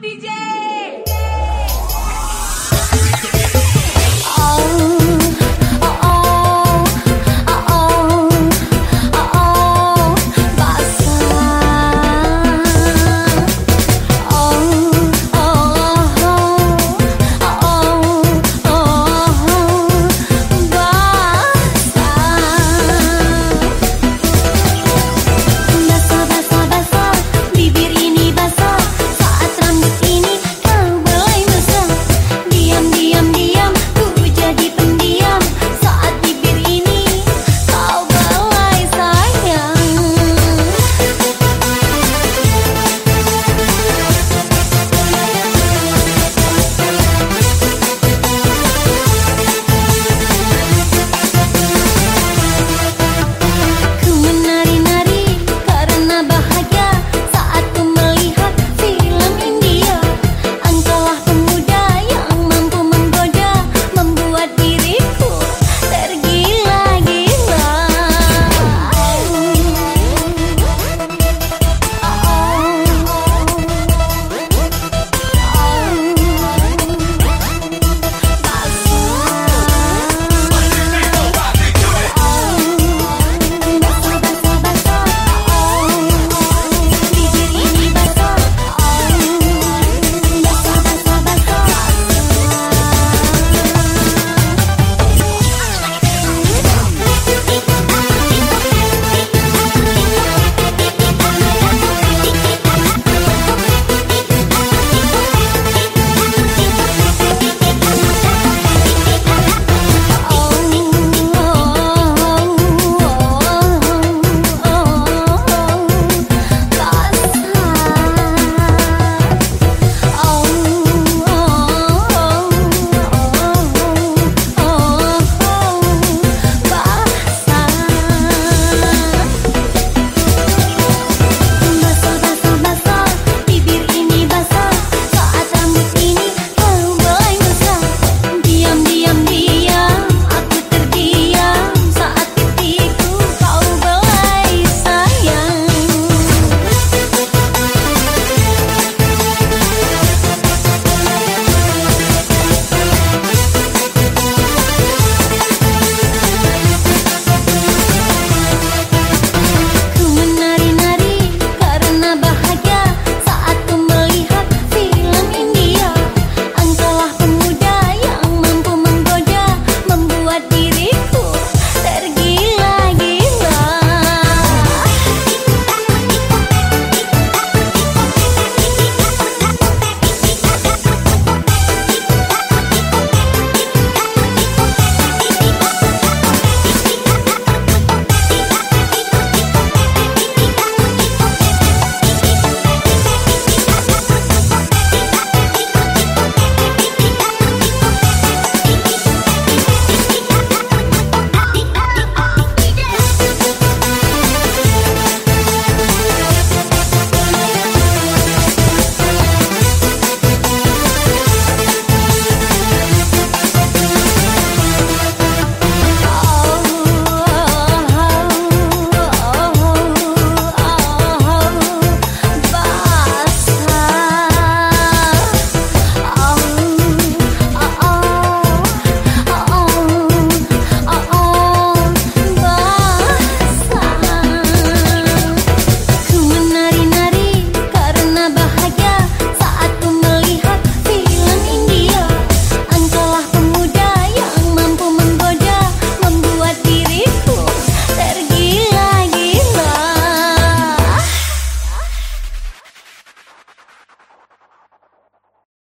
DJ.